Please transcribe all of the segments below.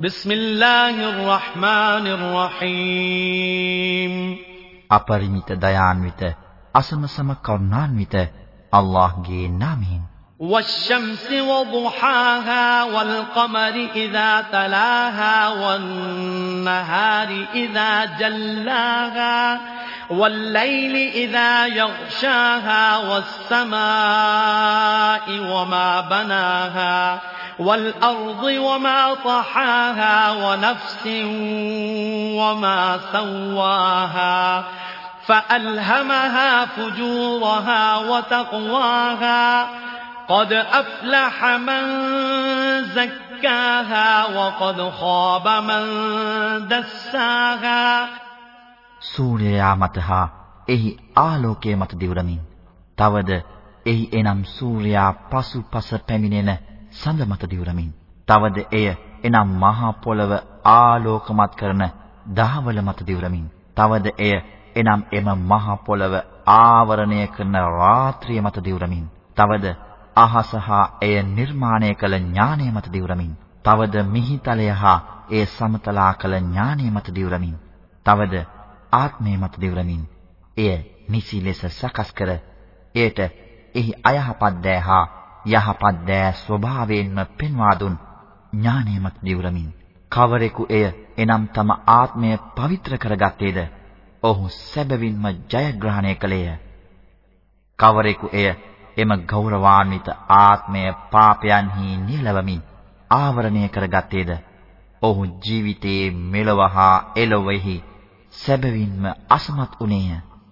بسم الله الرحمن الرحيم අපරිමිත දයාන්විත අසමසම කරුණාන්විත අල්ලාහ්ගේ නාමයෙන් والشمس وضحاها والقمر إذا تلاها والنهار إذا جلاها والليل إذا يغشاها والسماء وما بناها والأرض وما طحاها ونفس وما سواها فألهمها فجورها وتقواها قد أفلح من زكاها وقد خاب من دساها සූර්යයා මත හා එහි ආලෝකයේ මත දිවුරමින් තවද එහි එනම් සූර්යයා පසුපස පැමිණෙන සඳ මත දිවුරමින් තවද එය එනම් මහා පොළව ආලෝකමත් කරන දහවල මත දිවුරමින් තවද එය එනම් එම මහා පොළව ආවරණය කරන රාත්‍රිය මත දිවුරමින් තවද අහස හා එය නිර්මාණය කළ ඥානය මත දිවුරමින් තවද මිහිතලය හා එය සමතලා කළ ඥානය මත දිවුරමින් තවද ආත්මය මත දිවුරමින් එය නිසි ලෙස සකස් කර එයට එහි අයහපත් දෑ හා යහපත් දෑ ස්වභාවයෙන්ම පෙන්වා දුන් ඥානය මත දිවුරමින්. කවරෙකු එය එනම් තම ආත්මය පවිත්‍ර කරගත්තේද? ඔහු සැබවින්ම ජයග්‍රහණය කළේය. කවරෙකු එය එම ගෞරවාන්විත ආත්මය පාපයන්හි නිලවමින් ආවරණය කරගත්තේද? ඔහු ජීවිතයේ මෙලව හා එළොවෙහි සැබවින්ම අසමත් උනේය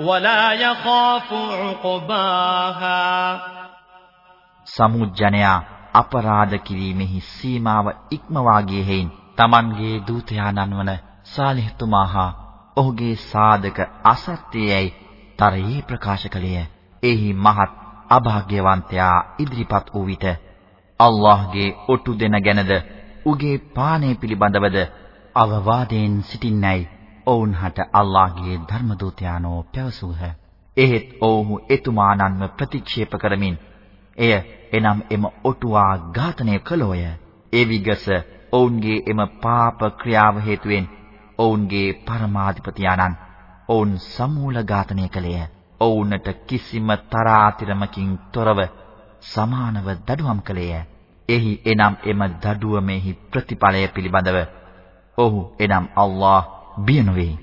ولا يخاف عقباها සමුජ්ජනයා අපරාධ කිරීමෙහි සීමාව ඉක්මවා ගියේ හේයින් Tamanගේ දූතයාණන් වන සාලිහ්තුමා හා ඔහුගේ සාධක අසත්‍යයයි තරයේ ප්‍රකාශ කළේය. එහි මහත් අභාග්‍යවන්තයා ඉදිරිපත් වූ විට අල්ලාහ්ගේ ඔටු දෙන ගැනද උගේ පානය පිළිබඳවද අවවාදයෙන් සිටින්නයි ඔවුන්හට අල්ලාහ්ගේ ධර්ම දූතයාණෝ පැවසූහ. එහෙත් ඔවුහු එතුමාණන්ව ප්‍රතික්ෂේප කරමින් එය එනම් එම ඔටුවා ඝාතනය කළෝය. ඒ විගස ඔවුන්ගේ එම පාප ක්‍රියාව හේතුවෙන් ඔවුන්ගේ පරමාධිපතියාණන් ඔවුන් සමූල ඝාතනය කළේය. ඔවුන්ට කිසිම තරාතිරමකින් තොරව සමානව දඩුවම් කළේය. එහි එනම් එම දඩුවමෙහි ප්‍රතිඵලය පිළිබඳව ඔහු එනම් අල්ලාහ් බිය නොවේ.